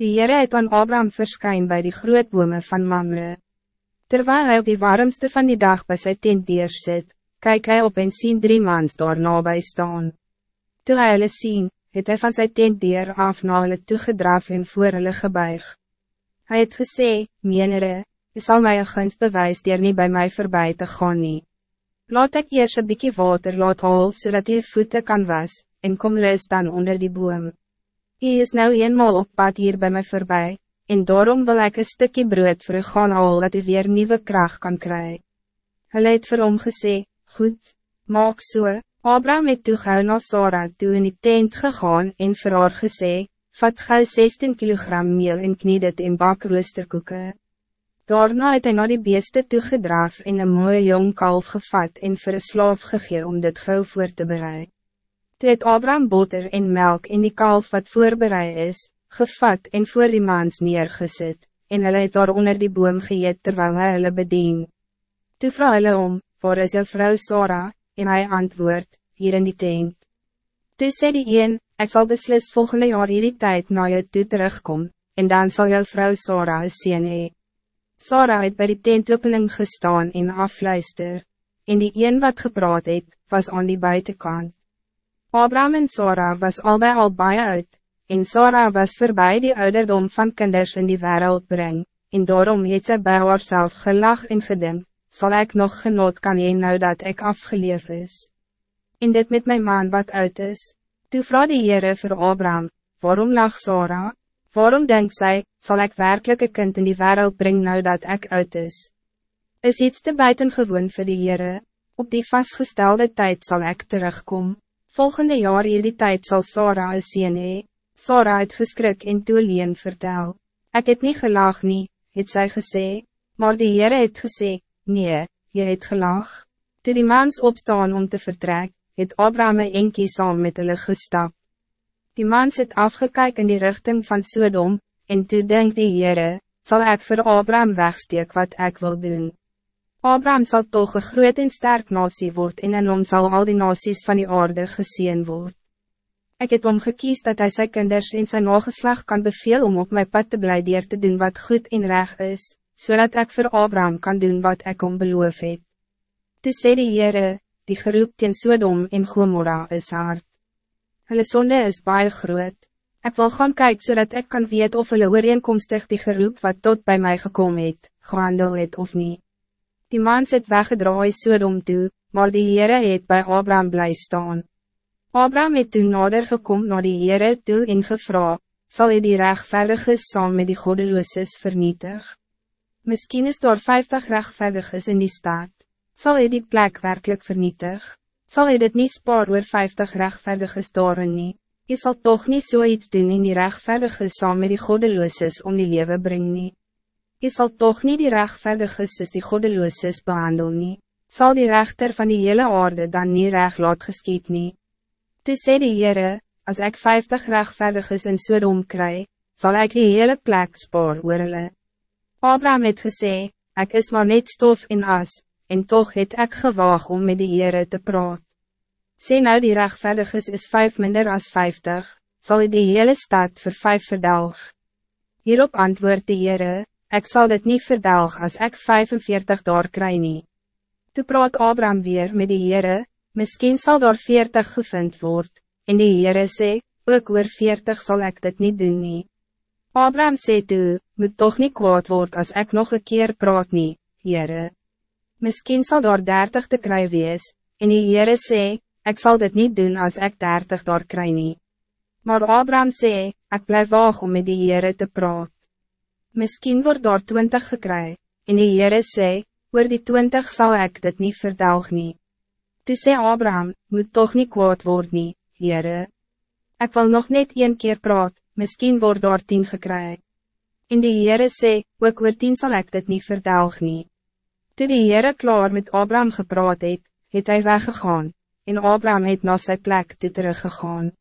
Die Heere het aan Abraham verskyn bij die grootbome van Mamre. Terwijl hij op die warmste van die dag bij zijn tent neerzit, kyk hij op en sien drie mans daar nabij staan. Toe hy hulle sien, het hy van sy tent deur af na hulle toegedraaf en voor hulle gebuig. Hy het gesê, menere, jy sal my een gunst bewys dier nie by my voorbij te gaan nie. Laat ek eers een bykie water laat haal, zodat so je voeten kan was, en kom rust dan onder die boom. Hij is nou eenmaal op pad hier bij mij voorbij, en daarom wil ik een stukje brood voor u gaan al dat u weer nieuwe kracht kan krijgen. Hij het vir hom gesê, goed, maak so, Abraham het toe gauw na Sarah toe in die tent gegaan en vir haar gesê, vat gauw 16 kilogram meel en knie dit in bak roosterkoeken. Daarna het hy na die beeste toegedraaf en een mooie jong kalf gevat en vir een slaaf gegee om dit gauw voor te bereiden. Toe het Abraham boter en melk in die kalf wat voorbereid is, gevat en voor die maans neergezet, en hulle het daar onder die boom geëet terwijl hy hulle bedien. Toe vraag hulle om, waar is jou vrou Sarah, en hy antwoord, hier in die tent. Toe sê die een, ek sal beslis volgende jaar hierdie tijd na jou toe terugkom, en dan zal jou vrou Sarah een sien hee. Sarah het bij die tentopening gestaan en afluister, en die een wat gepraat het, was aan die buitenkant. Abraham en Sarah was albei al baie uit, en Sarah was voorbij die ouderdom van kinders in die wereld breng, en daarom het sy by haarself gelag en gedink, zal ik nog genoot kan je nou dat ik afgeleef is. En dit met mijn man wat uit is, toe vraag die Heere vir Abraham, waarom lag Sarah? Waarom denkt zij, zal ik werkelijk een kind in die wereld brengen nou dat ik uit is? Is iets te buitengewoon voor die Heere, op die vastgestelde tijd zal ik terugkomen. Volgende jaar hierdie tijd zal Sarah een sien hee. Sarah het geskrik en toe Leen vertel. Ek het nie gelag nie, het sy gesê, maar die Heere het gesê, nee, je het gelag. Toe die mans opstaan om te vertrek, het Abraham een enkie saam met hulle gestap. Die mans het afgekyk in die richting van Sodom, en toe denk die Heere, zal ik voor Abraham wegsteek wat ik wil doen. Abraham zal toch een groot en sterk nasie word en in hom sal al die nasies van die aarde gezien word. Ik het omgekies dat hij zijn kinders en zijn nageslag kan beveel om op mijn pad te blijven te doen wat goed en recht is, zodat ik voor Abraham kan doen wat ik om beloof het. Toe sê die Heere, die geroep teen Sodom en Gomorra is hard. Hulle sonde is baie groot. Ik wil gaan kijken zodat ik kan weet of hulle ooreenkomstig die geroep wat tot bij mij gekomen het, gehandel het of niet. Die mans het weggedraai Sodom toe, maar die Heere het bij Abraham bly staan. Abraham het toen nader gekom naar die Heere toe en gevra, sal hy die rechtvaardiges saam met die godelooses vernietig? Misschien is daar 50 rechtvaardiges in die staat, zal hy die plek werkelijk vernietig? Zal hy dit niet spaar oor 50 rechtvaardiges daarin nie? Je zal toch niet zoiets doen in die rechtvaardiges saam met die godelooses om die leven brengen nie? Je zal toch niet die rechtvaardige soos die goddelooses behandel nie, sal die rechter van die hele aarde dan niet recht laat geskiet nie. Toe sê die Heere, as ek vijftig rechtvaardiges in Sodom kry, zal ik die hele plek spoor oor hulle. Abraham het gesê, ek is maar net stof en as, en toch het ek gewaag om met die Heere te praat. Sê nou die rechtvaardiges is vijf minder as vijftig, zal die hele stad voor vijf verdelg. Hierop antwoord die Heere, Ik zal dit niet verdelg als ik 45 daar kry nie. Toe praat Abraham weer met die Heere, Misschien zal daar 40 gevind word, en die Heere sê, ook oor 40 zal ik dit niet doen nie. Abraham sê toe, moet toch niet kwaad word als ik nog een keer praat nie, Heere. Misschien zal daar 30 te kry wees, en die Heere sê, ik zal dit niet doen als ik 30 daar kry nie. Maar Abraham sê, ik blijf waag om met die Heere te praat. Misschien wordt daar twintig gekry, en die Heere sê, oor die twintig zal ik dit niet verdelg nie. Toe sê Abraham, moet toch niet kwaad word nie, Heere. Ek wil nog net een keer praat, misschien wordt daar tien gekry. En die Heere sê, ook oor tien zal ik dit niet verdelg nie. Toe die Heere klaar met Abraham gepraat het, het hy weggegaan, en Abraham het na sy plek toe teruggegaan.